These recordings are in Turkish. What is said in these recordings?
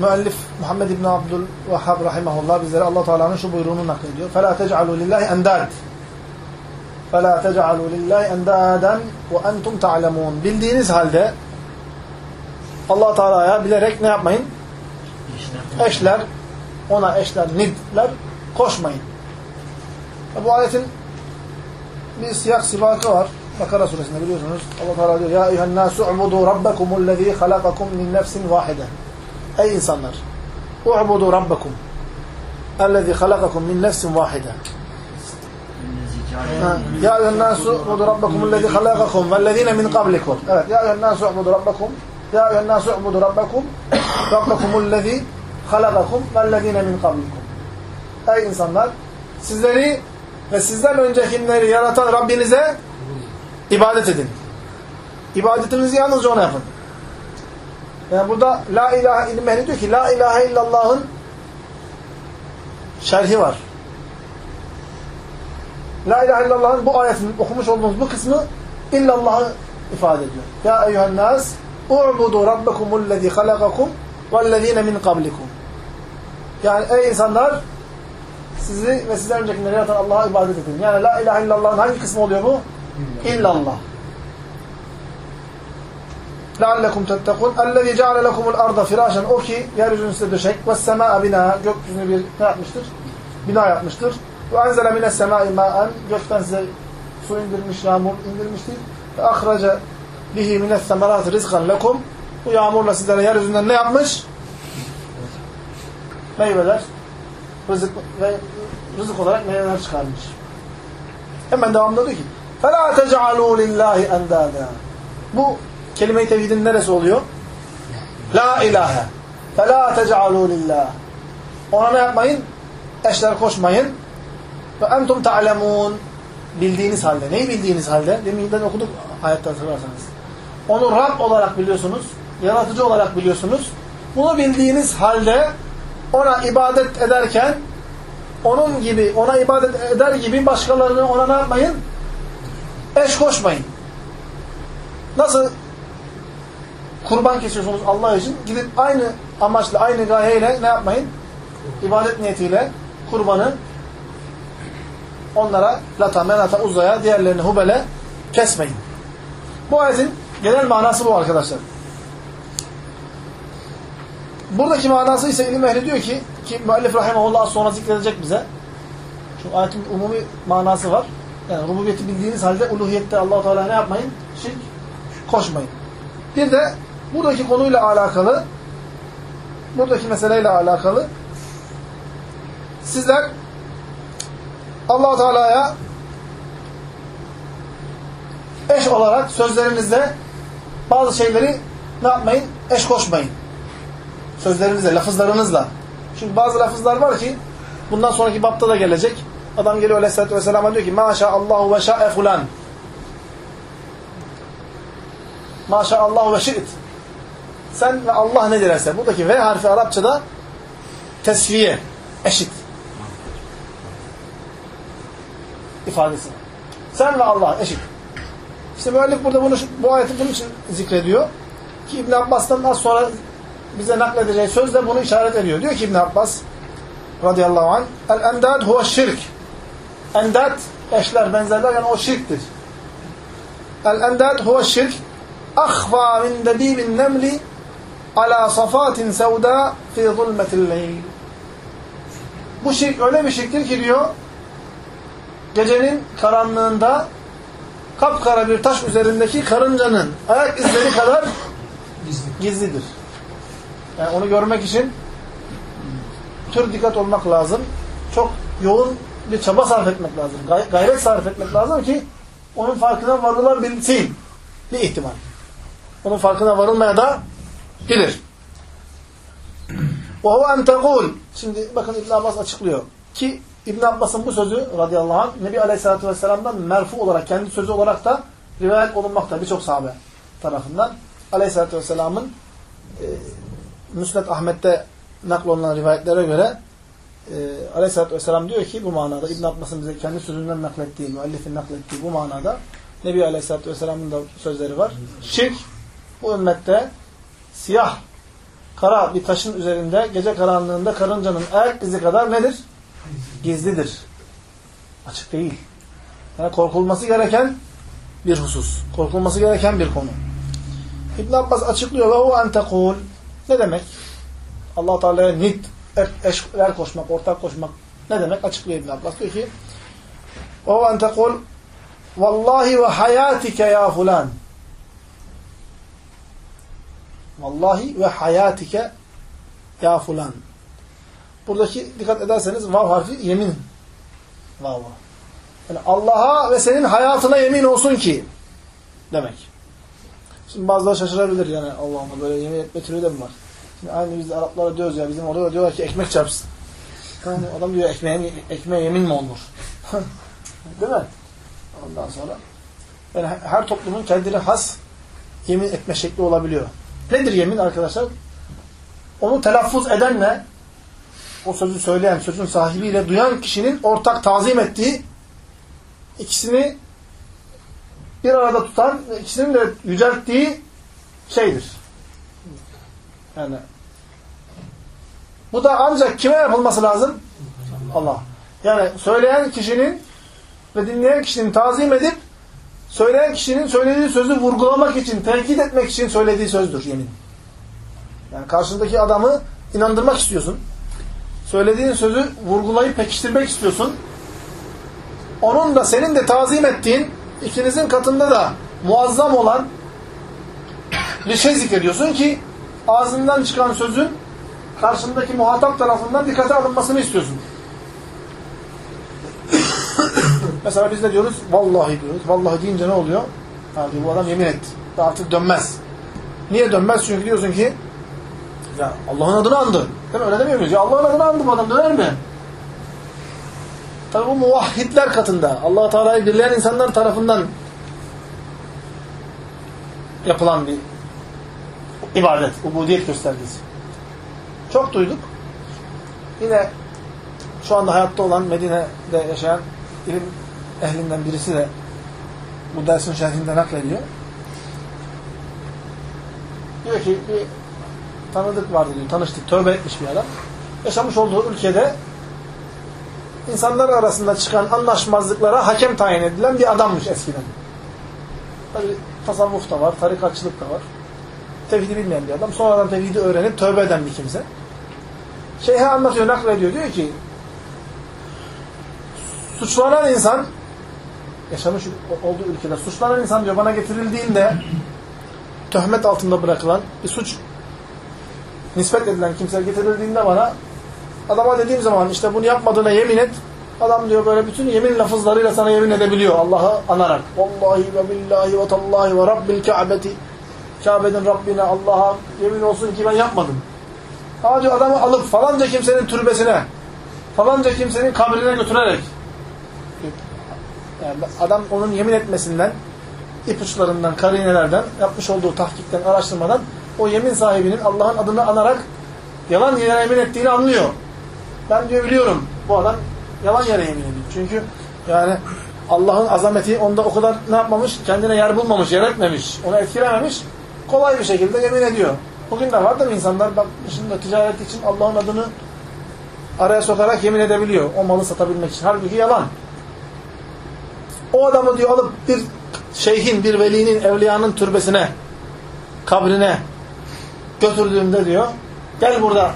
Müellif Muhammed İbni Abdülvahhab rahimahullah bizlere allah Teala'nın şu buyruğunu naklediyor. فَلَا تَجْعَلُوا لِلّٰهِ اَنْدَادٍ فَلَا تَجْعَلُوا لِلّٰهِ اَنْدَادًا وَاَنْتُمْ تَعْلَمُونَ Bildiğiniz halde allah Teala'ya bilerek ne yapmayın? Eşler, ona eşler, nidler koşmayın. Bu ayetin bir siyak sibakı var. Bakara suresinde biliyorsunuz. Allah Teala diyor: "Ya eyyuhen nasu ubudu rabbakumullezî halakakum min nefsin vahide." Ey insanlar, ubudu rabbakum ellezî halakakum min nefsin vahide. Ya eyyuhen nasu ubudu rabbakumullezî halakakum vellezîne min qablikum. Evet, ya eyyuhen nasu ubudu rabbakum Ya eyyuhen nasu ubudu rabbakum rabbakumullezî halakakum vellezîne min qablikum. Ey insanlar, sizleri ve sizden öncekileri yaratan Rabbinize ibadet edin. İbadetinizi yalnızca ona yapın. Yani burada La ilahe ilmehli diyor ki La ilahe illallah'ın şerhi var. La ilahe illallah'ın bu ayetin okumuş olduğumuz bu kısmı illallah'ı ifade ediyor. Ya eyyühen nas u'budu rabbekumullezî halakakum vellezîne min kablikum. Yani ey insanlar sizi ve sizden öncekileri yaratan Allah'a ibadet edin. Yani la ilahe illallah'ın hangi kısmı oluyor bu? İllallah. لَعَلَّكُمْ تَتَّقُونَ اَلَّذ۪ي جَعَلَ لَكُمُ الْاَرْضَ فِرَاشًا O ki yeryüzünü size döşek وَالسَّمَاءَ بِنَا Gökyüzünü bir ne yapmıştır? Bina yapmıştır. وَاَنْزَلَ مِنَ السَّمَاءِ مَاءً Gökten size su indirmiş, yağmur indirmiştir. وَاَخْرَجَ بِهِ مِنَ الثَّمَرَاتِ رِزْقًا لَكُمْ Bu yağmurla sizlere yeryüzünden ne yapmış? Meyveler, rızık ve rızık olarak meyveler çıkarmış. Hemen devamında diyor ki فَلَا تَجْعَلُوا لِلّٰهِ اَنْدَادًا Bu kelime-i tevhidin neresi oluyor? La ilahe. Fe la tec'alû lillah. Ona ne yapmayın? Eşler koşmayın. Ve entum ta'lemûn. Bildiğiniz halde. Neyi bildiğiniz halde? Deminden okuduk ayette hatırlarsanız. Onu Rab olarak biliyorsunuz. Yaratıcı olarak biliyorsunuz. Bunu bildiğiniz halde ona ibadet ederken onun gibi, ona ibadet eder gibi başkalarını ona ne yapmayın? Eş koşmayın. Nasıl kurban kesiyorsunuz Allah için gidip aynı amaçla, aynı gayeyle ne yapmayın? İbadet niyetiyle kurbanı onlara lata, menata, uzaya, diğerlerini hubele kesmeyin. Bu ayetin genel manası bu arkadaşlar. Buradaki manası ise ilim ehli diyor ki ki müellif rahimahullah sonra zikredecek bize. Şu ayetin umumi manası var. Yani rububiyeti bildiğiniz halde uluhiyette Allah Teala ne yapmayın? Şirk koşmayın. Bir de buradaki konuyla alakalı buradaki meseleyle alakalı sizler Allah Teala'ya eş olarak sözlerinizde bazı şeyleri ne yapmayın? Eş koşmayın. Sözlerinizle, lafızlarınızla. Çünkü bazı lafızlar var ki bundan sonraki bapta da gelecek. Adam geliyor Aleyhisselatü Vesselam'a diyor ki Maşaallahu ve şa'e fulan. Maşaallahu ve şi'it. Sen ve Allah ne dilerse. Buradaki V harfi Arapçada tesviye, eşit. ifadesi. Sen ve Allah eşit. İşte müellif burada bunu, bu ayeti bunun için zikrediyor. Ki İbn Abbas'tan az sonra bize nakledeceği sözle bunu işaret ediyor. Diyor ki İbn Abbas radıyallahu anh El-endad huve şirk. Endad eşler, benzerler yani o şirktir. El-endad huve şirk akhfa min debibin nemli ala safatin sevda fi zulmetil leyl. Bu şirk öyle bir şirktir ki diyor gecenin karanlığında kapkara bir taş üzerindeki karıncanın ayak izleri kadar gizlidir. Yani onu görmek için tür dikkat olmak lazım. Çok yoğun bir çaba sarf etmek lazım. Gay gayret sarf etmek lazım ki onun farkına varılabilsin. Bir ihtimal. Onun farkına varılmaya da bilir. وَهُوَ اَنْ تَقُولُ Şimdi bakın İbn Abbas açıklıyor. Ki İbn Abbas'ın bu sözü radıyallahu anh Nebi Aleyhisselatü Vesselam'dan merfu olarak, kendi sözü olarak da rivayet olunmakta birçok sahabe tarafından. Aleyhisselatü Vesselam'ın e, Müsned Ahmet'te naklolunan rivayetlere göre e, Aleyhisselatü Vesselam diyor ki bu manada İbn Abbas'ın bize kendi sözünden naklettiği, müellifin naklettiği bu manada Nebi Aleyhisselatü Vesselam'ın da sözleri var. Şirk bu ümmette siyah kara bir taşın üzerinde gece karanlığında karıncanın ayak izi kadar nedir? Gizlidir. Açık değil. Yani korkulması gereken bir husus. Korkulması gereken bir konu. İbn Abbas açıklıyor ve o entekul ne demek? Allah Teala'ya nit, eşler koşmak, ortak koşmak ne demek? Açıklıyor İbn Abbas. Diyor ki o entekul vallahi ve hayatike ya fulan Vallahi ve hayatike ya fulan. Buradaki dikkat ederseniz vav harfi yemin. Vav. Yani Allah'a ve senin hayatına yemin olsun ki demek. Şimdi bazıları şaşırabilir yani Allah'ıma böyle yemin etme türü de mi var? Şimdi aynı biz de Araplara diyoruz ya bizim orada diyorlar ki ekmek çarpsın. Yani adam diyor ekmeğe, ekmeğe yemin mi olunur? Değil mi? Ondan sonra yani her toplumun kendine has yemin etme şekli olabiliyor. Nedir yemin arkadaşlar? Onu telaffuz edenle o sözü söyleyen, sözün sahibiyle duyan kişinin ortak tazim ettiği ikisini bir arada tutan ve ikisinin de yücelttiği şeydir. Yani bu da ancak kime yapılması lazım? Allah. Yani söyleyen kişinin ve dinleyen kişinin tazim edip söyleyen kişinin söylediği sözü vurgulamak için, tenkit etmek için söylediği sözdür yemin. Yani karşındaki adamı inandırmak istiyorsun. Söylediğin sözü vurgulayıp pekiştirmek istiyorsun. Onun da senin de tazim ettiğin, ikinizin katında da muazzam olan bir şey zikrediyorsun ki ağzından çıkan sözün karşındaki muhatap tarafından dikkate alınmasını istiyorsun. Mesela biz de diyoruz vallahi diyoruz. Vallahi deyince ne oluyor? Abi bu adam yemin etti. Artık dönmez. Niye dönmez? Çünkü diyorsun ki ya Allah'ın adını andı. Değil mi? Öyle demiyor muyuz? Ya Allah'ın adını andı bu adam döner mi? Tabi bu muvahhidler katında. allah Teala'yı birleyen insanlar tarafından yapılan bir ibadet, ubudiyet göstergesi. Çok duyduk. Yine şu anda hayatta olan Medine'de yaşayan ilim ehlinden birisi de bu dersin şerhinde naklediyor. Diyor ki bir tanıdık vardı diyor. Tanıştık. Tövbe etmiş bir adam. Yaşamış olduğu ülkede insanlar arasında çıkan anlaşmazlıklara hakem tayin edilen bir adammış eskiden. Tabi tasavvuf da var, tarikatçılık da var. Tevhidi bilmeyen bir adam. Sonradan tevhidi öğrenip tövbe eden bir kimse. Şeyhe anlatıyor, naklediyor. Diyor ki suçlanan insan yaşamış olduğu ülkede suçlanan insan diyor bana getirildiğinde töhmet altında bırakılan bir suç nispet edilen kimse getirildiğinde bana adama dediğim zaman işte bunu yapmadığına yemin et adam diyor böyle bütün yemin lafızlarıyla sana yemin edebiliyor Allah'ı anarak vallahi ve billahi ve tallahi ve rabbil ka'beti Kabe'nin Rabbine Allah'a yemin olsun ki ben yapmadım. Ama diyor adamı alıp falanca kimsenin türbesine falanca kimsenin kabrine götürerek yani adam onun yemin etmesinden, ipuçlarından, karinelerden, yapmış olduğu tahkikten, araştırmadan o yemin sahibinin Allah'ın adını anarak yalan yere yemin ettiğini anlıyor. Ben diyor biliyorum bu adam yalan yere yemin ediyor. Çünkü yani Allah'ın azameti onda o kadar ne yapmamış? Kendine yer bulmamış, yer etmemiş, onu etkilememiş. Kolay bir şekilde yemin ediyor. Bugün de var değil mi insanlar bak şimdi ticaret için Allah'ın adını araya sokarak yemin edebiliyor. O malı satabilmek için. Halbuki yalan. O adamı diyor alıp bir şeyhin, bir velinin, evliyanın türbesine, kabrine götürdüğümde diyor, gel burada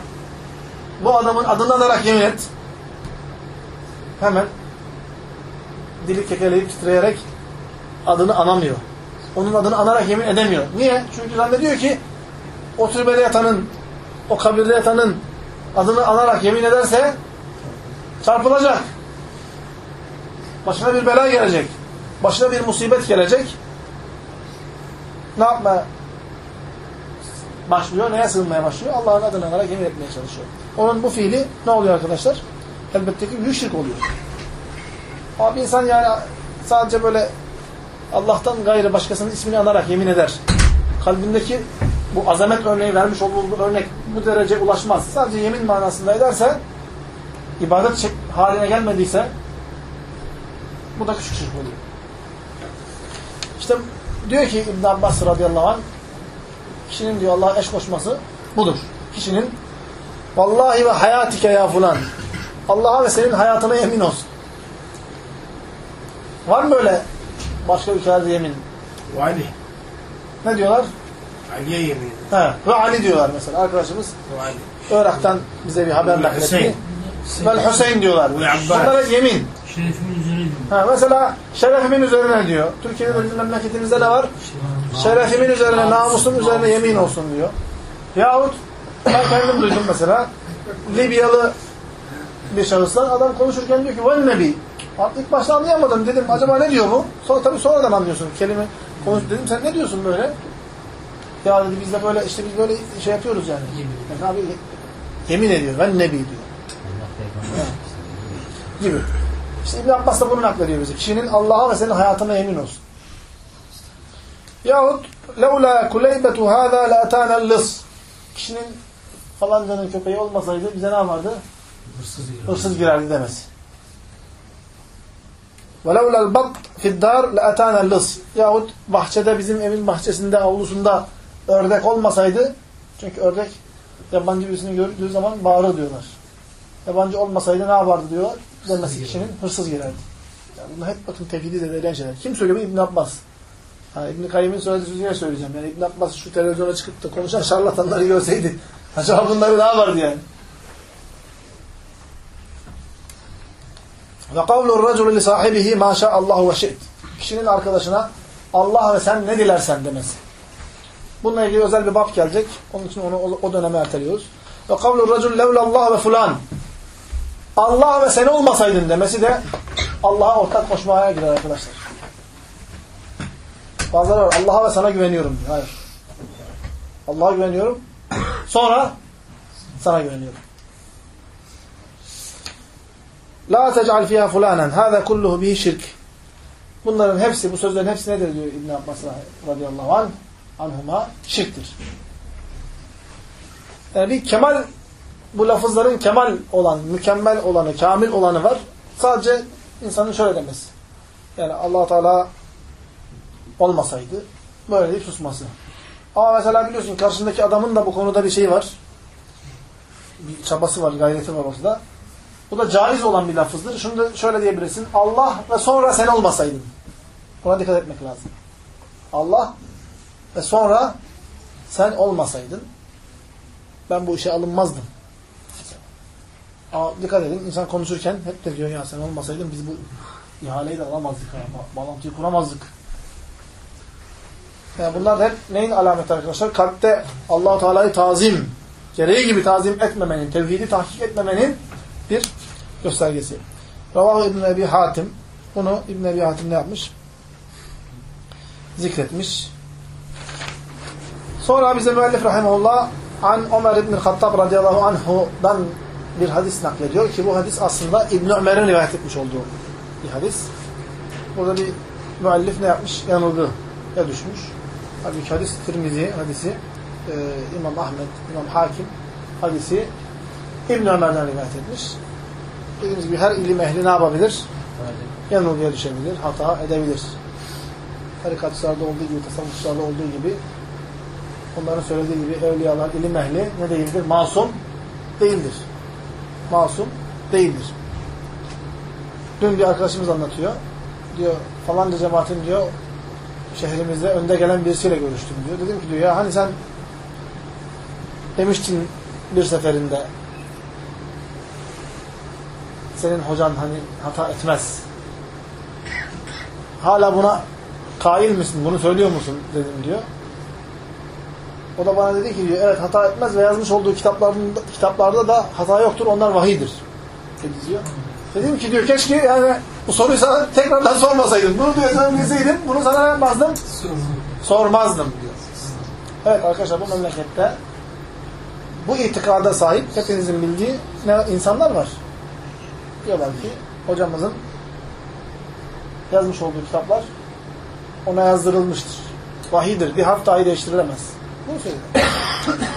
bu adamın adını anarak yemin et. Hemen dili kekeleyip titreyerek adını anamıyor. Onun adını anarak yemin edemiyor. Niye? Çünkü zannediyor ki o türbede yatanın, o kabirde yatanın adını anarak yemin ederse çarpılacak. Başına bir bela gelecek. Başına bir musibet gelecek. Ne yapma başlıyor? Neye sığınmaya başlıyor? Allah'ın adını anarak yemin etmeye çalışıyor. Onun bu fiili ne oluyor arkadaşlar? Elbette ki şirk oluyor. Ama bir insan yani sadece böyle Allah'tan gayrı başkasının ismini anarak yemin eder. Kalbindeki bu azamet örneği vermiş olduğu örnek bu derece ulaşmaz. Sadece yemin manasında ederse ibadet haline gelmediyse bu da küçük şirk oluyor. İşte diyor ki İbn Abbas radıyallahu anh kişinin diyor Allah'a eş koşması budur. Kişinin vallahi ve hayatike ya fulan Allah'a ve senin hayatına yemin olsun. Var mı böyle başka ülkelerde yemin? Ve Ali. Ne diyorlar? Ali'ye yemin. He, ve Ali diyorlar mesela arkadaşımız. Ve Ali. Irak'tan bize bir haber nakletti. Vel Hüseyin diyorlar. Ve Abbas. Bunlara yemin. Diyor. Ha, mesela şerefimin üzerine diyor. Türkiye'de bizim memleketimizde ne var? Şerefimin üzerine, namusum üzerine yemin olsun diyor. Yahut ben kendim duydum mesela Libyalı bir şahıslar adam konuşurken diyor ki vel nebi. İlk başta anlayamadım. Dedim acaba ne diyor bu? Sonra tabii sonradan anlıyorsun. Kelime konuş dedim sen ne diyorsun böyle? Ya dedi biz de böyle işte biz böyle şey yapıyoruz yani. yani abi, yemin ediyor. Vel nebi diyor. Gibi. İşte İbn Abbas da bunu naklediyor bize. Kişinin Allah'a ve senin hayatına yemin olsun. Yahut لَوْلَا كُلَيْبَةُ هَذَا لَاَتَانَ الْلِص Kişinin falancanın köpeği olmasaydı bize ne vardı? Hırsız yiyor. Hırsız girerdi demesi. وَلَوْلَا الْبَطْ فِي الدَّارِ لَاَتَانَ الْلِص Yahut bahçede bizim evin bahçesinde, avlusunda ördek olmasaydı çünkü ördek yabancı birisini gördüğü zaman bağırır diyorlar. Yabancı olmasaydı ne yapardı diyorlar? Demesi kişinin hırsız girerdi. Yani bunlar hep bakın tevhidi zedeleyen şeyler. Kim söylüyor? İbn Abbas. Ha, İbn Kayyim'in söylediği sözü söyleyeceğim. Yani İbn Abbas şu televizyona çıkıp da konuşan şarlatanları görseydi acaba bunları ne yapardı yani? Ve kavlur raculu li sahibihi ma Allahu ve şi't. Kişinin arkadaşına Allah ve sen ne dilersen demesi. Bununla ilgili özel bir bab gelecek. Onun için onu o- o döneme erteliyoruz. Ve kavlur racul levlallah ve fulan. Allah ve sen olmasaydın demesi de Allah'a ortak koşmaya girer arkadaşlar. Bazıları var. Allah'a ve sana güveniyorum diyor. Hayır. Allah'a güveniyorum. Sonra sana güveniyorum. La tec'al fiha fulanen. Hâzâ kulluhu bihi şirk. Bunların hepsi, bu sözlerin hepsi nedir diyor İbn Abbas radıyallahu anh. Anhuma şirktir. Yani bir kemal, bu lafızların kemal olan, mükemmel olanı, kamil olanı var. Sadece insanın şöyle demesi. Yani allah Teala olmasaydı böyle deyip susması. Ama mesela biliyorsun karşındaki adamın da bu konuda bir şey var. Bir çabası var, gayreti var ortada. Bu da caiz olan bir lafızdır. Şunu da şöyle diyebilirsin. Allah ve sonra sen olmasaydın. Buna dikkat etmek lazım. Allah ve sonra sen olmasaydın ben bu işe alınmazdım. Dikkat edin insan konuşurken hep de diyor ya sen olmasaydın biz bu ihaleyi de alamazdık. Ha, ba- bağlantıyı kuramazdık. Yani bunlar hep neyin alameti arkadaşlar? Kalpte Allahu Teala'yı tazim, gereği gibi tazim etmemenin, tevhidi tahkik etmemenin bir göstergesi. Ravahu İbn Ebi Hatim bunu İbn Ebi Hatim ne yapmış? Zikretmiş. Sonra bize müellif rahimehullah an Ömer İbn Hattab radıyallahu anhu'dan bir hadis naklediyor ki bu hadis aslında İbn Ömer'in rivayet etmiş olduğu bir hadis. Burada bir müellif ne yapmış? Yanıldı. Ya düşmüş. Halbuki hadis Tirmizi hadisi e, İmam Ahmet, İmam Hakim hadisi İbn Ömer'den rivayet etmiş. Dediğimiz gibi her ilim ehli ne yapabilir? yanılgıya düşebilir, hata edebilir. Tarikatçılarda olduğu gibi, tasavvufçularda olduğu gibi onların söylediği gibi evliyalar, ilim ehli ne değildir? Masum değildir. Masum değildir. Dün bir arkadaşımız anlatıyor. Diyor falanca cemaatin diyor şehrimizde önde gelen birisiyle görüştüm diyor. Dedim ki diyor ya hani sen demiştin bir seferinde senin hocan hani hata etmez. Hala buna kail misin? Bunu söylüyor musun? dedim diyor. O da bana dedi ki diyor evet hata etmez ve yazmış olduğu kitaplarında, kitaplarda da hata yoktur. Onlar vahidir. Dedi diyor. Dedim ki diyor keşke yani bu soruyu sana tekrardan sormasaydım. Bunu diyor sana bilseydim bunu sana yapmazdım? Sormazdım diyor. Evet arkadaşlar bu memlekette bu itikada sahip hepinizin bildiği ne insanlar var. Diyorlar ki hocamızın yazmış olduğu kitaplar ona yazdırılmıştır. Vahidir. Bir harf dahi değiştirilemez. Bunu söylüyor.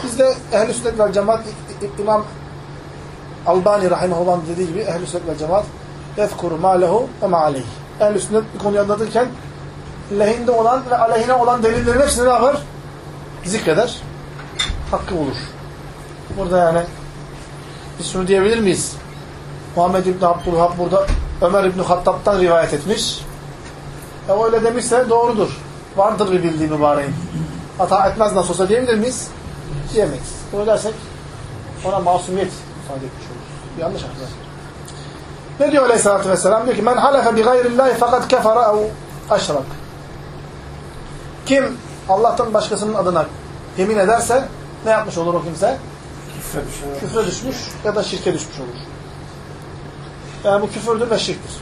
Bizde ehl-i sünnet vel cemaat İmam Albani rahimahullah dediği gibi ehl-i sünnet vel cemaat yezkuru ma lehu ve ma aleyh. Ehl-i sünnet bir konuyu anlatırken lehinde olan ve aleyhine olan delillerin hepsini ne yapar? Zikreder. Hakkı bulur. Burada yani biz şunu diyebilir miyiz? Muhammed İbni Abdülhab burada Ömer İbni Hattab'dan rivayet etmiş. E öyle demişse doğrudur. Vardır bir bildiği mübareğin. Hata etmez nasıl olsa diyebilir miyiz? Diyemeyiz. Bunu dersek ona masumiyet ifade etmiş oluruz. Yanlış arkadaşlar. Ne diyor Aleyhisselatü Vesselam? Diyor ki men halefe bi gayrillahi fakat kefara ev aşrak. Kim Allah'tan başkasının adına yemin ederse ne yapmış olur o kimse? Küfre düşen. Küfre düşmüş ya da şirke düşmüş olur. Yani bu küfürdür ve şirktir.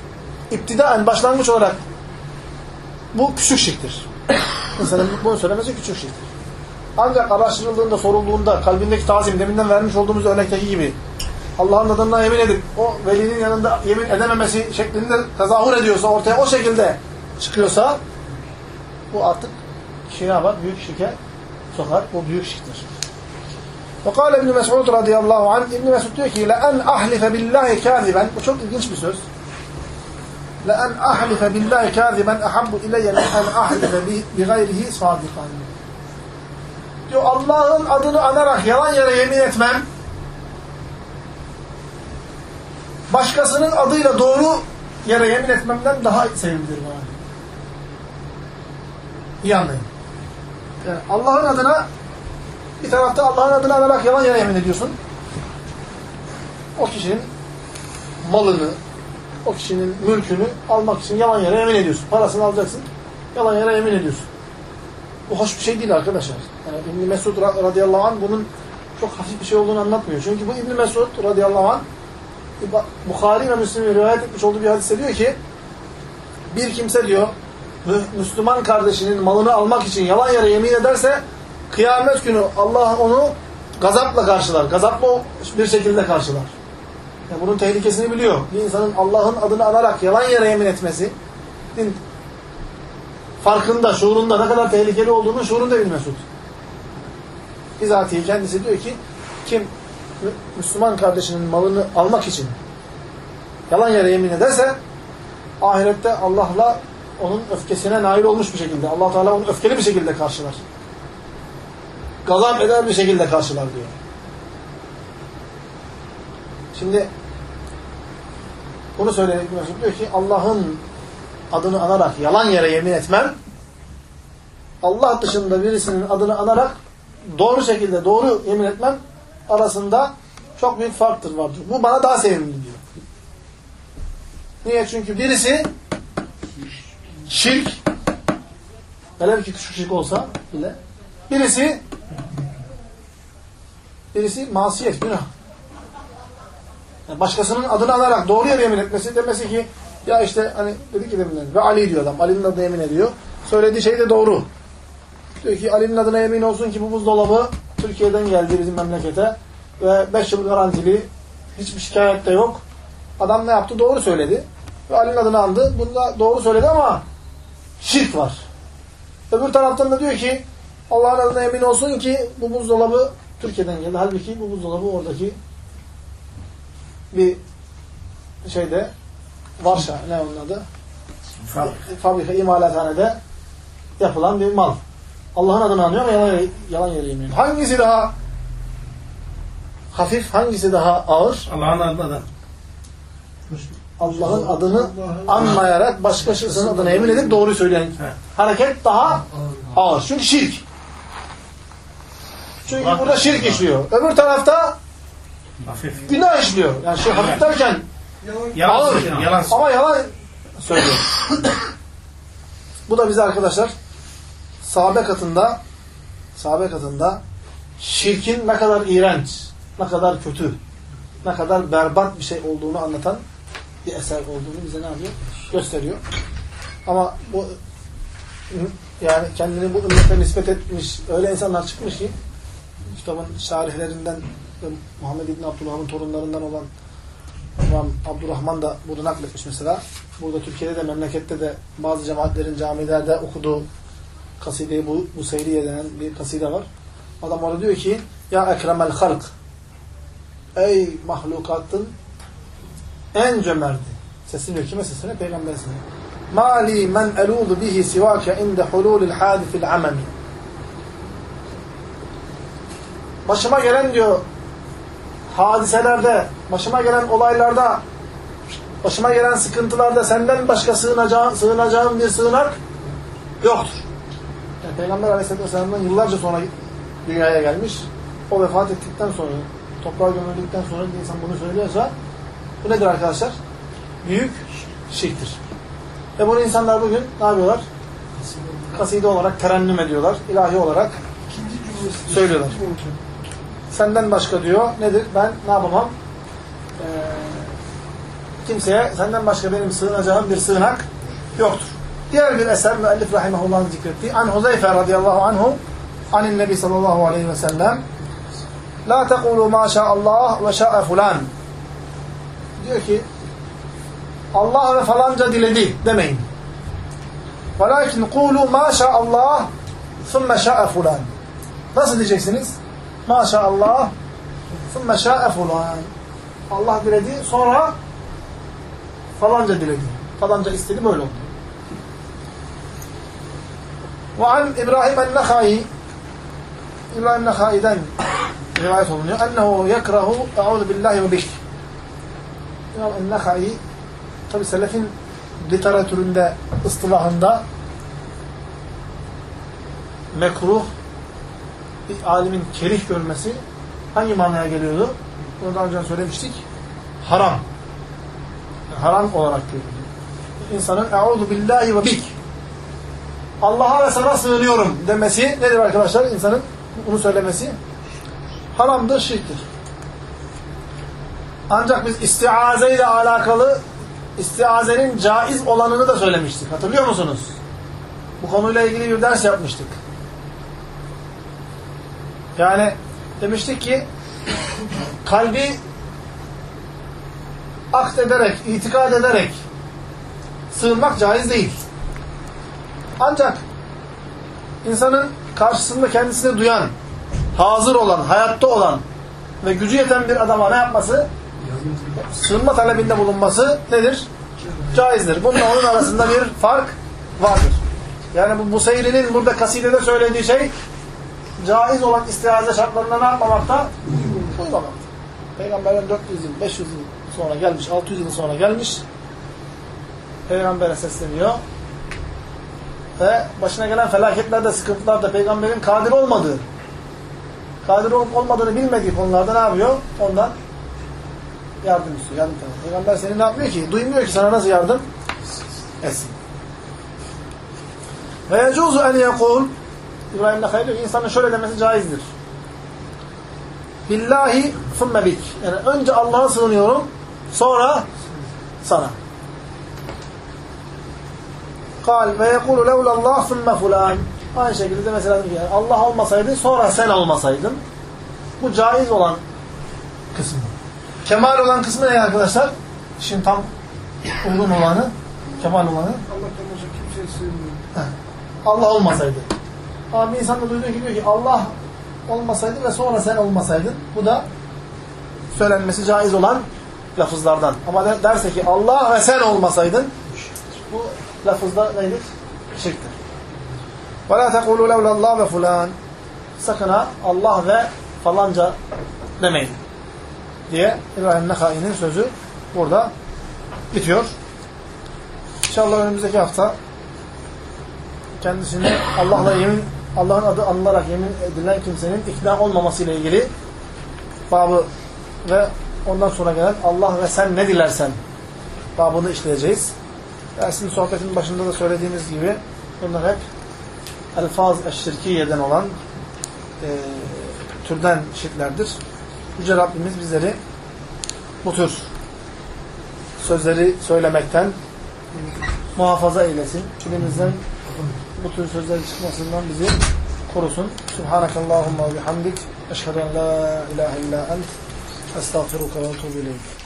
İptidaen başlangıç olarak bu küçük şirktir İnsanın bunu söylemesi küçük şirktir. Ancak araştırıldığında, sorulduğunda kalbindeki tazim, deminden vermiş olduğumuz örnekteki gibi Allah'ın adından yemin edip o velinin yanında yemin edememesi şeklinde tezahür ediyorsa, ortaya o şekilde çıkıyorsa bu artık kişi ne yapar? Büyük şirke sokar. Bu büyük şirktir. وقال ابن Mes'ud radıyallahu anh İbn Mesud diyor ki لَاَنْ أَحْلِفَ بِاللّٰهِ كَاذِبًا Bu çok ilginç bir söz. لَاَنْ أَحْلِفَ بِاللّٰهِ كَاذِبًا أَحَبُّ إِلَيَّ مِنْ أَنْ أَحْلِفَ بِغَيْرِهِ صَادِقًا Diyor Allah'ın adını anarak yalan yere yemin etmem başkasının adıyla doğru yere yemin etmemden daha sevimlidir bana. İyi anlayın. Yani Allah'ın adına bir tarafta Allah'ın adını anarak yalan yere yemin ediyorsun. O kişinin malını, o kişinin mülkünü almak için yalan yere yemin ediyorsun. Parasını alacaksın, yalan yere yemin ediyorsun. Bu hoş bir şey değil arkadaşlar. Yani İbn Mesud radıyallahu anh bunun çok hafif bir şey olduğunu anlatmıyor. Çünkü bu İbn Mesud radıyallahu anh Bukhari ve Müslim'in rivayet etmiş olduğu bir hadiste diyor ki bir kimse diyor Müslüman kardeşinin malını almak için yalan yere yemin ederse kıyamet günü Allah onu gazapla karşılar. Gazaplı bir şekilde karşılar. Yani bunun tehlikesini biliyor. Bir insanın Allah'ın adını anarak yalan yere yemin etmesi farkında, şuurunda ne kadar tehlikeli olduğunu şuurunda bir Mesut. Bizatihi kendisi diyor ki kim Müslüman kardeşinin malını almak için yalan yere yemin ederse ahirette Allah'la onun öfkesine nail olmuş bir şekilde. allah Teala onu öfkeli bir şekilde karşılar. Gazap eder bir şekilde karşılar diyor. Şimdi bunu söyleyerek Mesut diyor ki Allah'ın adını anarak yalan yere yemin etmem Allah dışında birisinin adını anarak doğru şekilde doğru yemin etmem arasında çok büyük farktır vardır. Bu bana daha sevimli diyor. Niye? Çünkü birisi şirk velev ki küçük şirk olsa bile birisi birisi masiyet, günah. Yani başkasının adını anarak doğru yere yemin etmesi demesi ki ya işte hani dedi ki deminden ve Ali diyor adam. Ali'nin adına yemin ediyor. Söylediği şey de doğru. Diyor ki Ali'nin adına yemin olsun ki bu buzdolabı Türkiye'den geldi bizim memlekete ve 5 yıl garantili hiçbir şikayet de yok. Adam ne yaptı? Doğru söyledi. Ve Ali'nin adını aldı. Bunda doğru söyledi ama şirk var. Öbür taraftan da diyor ki Allah'ın adına emin olsun ki bu buzdolabı Türkiye'den geldi. Halbuki bu buzdolabı oradaki bir şeyde Varşa ne onun adı? Fabrika. Fabrika imalathanede yapılan bir mal. Allah'ın adını anıyor ama yalan, yalan yere yemiyor. Hangisi daha hafif, hangisi daha ağır? Allah'ın adına da. Allah'ın adını anmayarak başkasının adına yemin edip doğruyu söyleyen hareket daha ağır. Çünkü şirk. Çünkü burada şirk işliyor. Öbür tarafta Hafif. günah işliyor. Yani şey hafif derken Yalan ağır. Yalan söylüyor. Ama yalan söylüyor. Bu da bize arkadaşlar sahabe katında sahabe katında şirkin ne kadar iğrenç, ne kadar kötü, ne kadar berbat bir şey olduğunu anlatan bir eser olduğunu bize ne yapıyor? Gösteriyor. Ama bu yani kendini bu ümmete nispet etmiş öyle insanlar çıkmış ki kitabın şarihlerinden Muhammed İbni Abdülham'ın torunlarından olan İmam Abdurrahman da bunu nakletmiş mesela. Burada Türkiye'de de memlekette de bazı cemaatlerin camilerde okuduğu kasideyi bu, bu seyriye denen bir kaside var. Adam orada diyor ki Ya ekremel halk Ey mahlukatın en cömerti. Sesleniyor kime sesleniyor? Peygamber sesleniyor. Mali men eludu bihi sivake inde hululil hadifil amami. Başıma gelen diyor hadiselerde, başıma gelen olaylarda, başıma gelen sıkıntılarda senden başka sığınacağım, sığınacağım bir sığınak yoktur. Yani Peygamber Aleyhisselatü Vesselam'dan yıllarca sonra dünyaya gelmiş. O vefat ettikten sonra, toprağa gömüldükten sonra bir insan bunu söylüyorsa bu nedir arkadaşlar? Büyük şirktir. Ve bunu insanlar bugün ne yapıyorlar? Kaside olarak terennüm ediyorlar. ilahi olarak söylüyorlar. Senden başka diyor. Nedir? Ben ne yapamam? Ee, kimseye senden başka benim sığınacağım bir sığınak yoktur. Diğer bir eser müellif rahimahullah'ın zikrettiği An Huzeyfe radıyallahu anhu anin nebi sallallahu aleyhi ve sellem La tekulu ma şa'allah ve şa'a fulan diyor ki Allah ve falanca diledi demeyin. Velakin kulu ma şa'allah thumme şa'a fulan Nasıl diyeceksiniz? Maşallah sümme şa'e fulan. Allah diledi sonra falanca diledi. Falanca istedi böyle oldu. Ve an İbrahim el-Nekhai İbrahim el-Nekhai'den rivayet olunuyor. Ennehu yekrahu eûzu billahi ve bih. İmam el-Nekhai tabi selefin literatüründe, ıstılahında mekruh bir alimin kerih görmesi hangi manaya geliyordu? Bunu daha önce söylemiştik. Haram. Haram olarak görülüyor. İnsanın e'udu billahi ve bik. Allah'a ve sana sığınıyorum demesi nedir arkadaşlar? İnsanın bunu söylemesi haramdır, şirktir. Ancak biz istiaze ile alakalı istiazenin caiz olanını da söylemiştik. Hatırlıyor musunuz? Bu konuyla ilgili bir ders yapmıştık. Yani demiştik ki kalbi akt ederek, itikad ederek sığınmak caiz değil. Ancak insanın karşısında kendisini duyan, hazır olan, hayatta olan ve gücü yeten bir adama ne yapması? Sığınma talebinde bulunması nedir? Caizdir. Bununla onun arasında bir fark vardır. Yani bu Buseyri'nin burada kasidede söylediği şey caiz olan istiaze şartlarına ne yapmamakta? Uymamakta. Peygamberden 400 yıl, 500 yıl sonra gelmiş, 600 yıl sonra gelmiş. Peygamber'e sesleniyor. Ve başına gelen felaketlerde, sıkıntılarda peygamberin kadir olmadığı, kadir olup olmadığını bilmediği konularda ne yapıyor? Ondan yardım istiyor. Yardım istiyor. Peygamber seni ne yapmıyor ki? Duymuyor ki sana nasıl yardım etsin. Ve yecuzu en yekul İbrahim Nekhai diyor ki insanın şöyle demesi caizdir. Billahi thumme bik. Yani önce Allah'a sığınıyorum, sonra sana. Kal ve yekulu levlallah thumme fulan. Aynı şekilde de mesela yani Allah olmasaydı sonra sen olmasaydın. Bu caiz olan kısmı. Kemal olan kısmı ne arkadaşlar? Şimdi tam uygun olanı, kemal olanı Allah'tan başka kimseye sığınmıyor. Allah olmasaydı. Ama bir insan da duyduğu ki diyor ki Allah olmasaydı ve sonra sen olmasaydın. Bu da söylenmesi caiz olan lafızlardan. Ama de- derse ki Allah ve sen olmasaydın bu lafızda neydir? Şirktir. وَلَا تَقُولُوا لَوْلَا اللّٰهِ ve fulan Sakın ha Allah ve falanca demeyin. Diye İbrahim Nekai'nin sözü burada bitiyor. İnşallah önümüzdeki hafta kendisini Allah'la yemin Allah'ın adı anılarak yemin edilen kimsenin ikna olmaması ile ilgili babı ve ondan sonra gelen Allah ve sen ne dilersen babını işleyeceğiz. Dersin sohbetin başında da söylediğimiz gibi bunlar hep elfaz eşşirkiyeden olan e, türden şirklerdir. Yüce Rabbimiz bizleri bu tür sözleri söylemekten muhafaza eylesin. Dilimizden bu tür sözler çıkmasından bizi korusun. Subhanakallahumma bihamdik. Eşhedü en la ilahe illa ent. Estağfiruka ve etûbü ileyk.